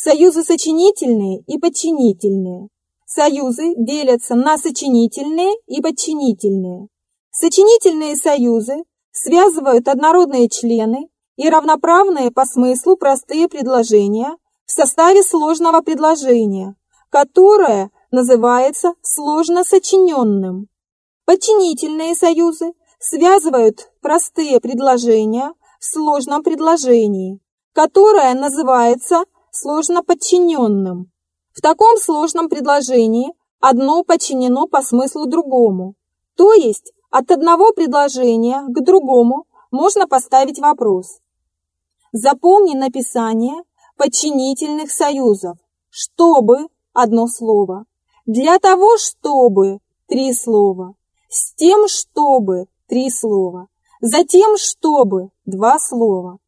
Союзы сочинительные и подчинительные. Союзы делятся на сочинительные и подчинительные. Сочинительные союзы связывают однородные члены и равноправные по смыслу простые предложения в составе сложного предложения, которое называется сложно сочиненным. Подчинительные союзы связывают простые предложения в сложном предложении, которое называется сложно подчиненным. В таком сложном предложении одно подчинено по смыслу другому, то есть от одного предложения к другому можно поставить вопрос. Запомни написание подчинительных союзов, чтобы одно слово, для того, чтобы три слова, с тем, чтобы три слова, затем, чтобы два слова,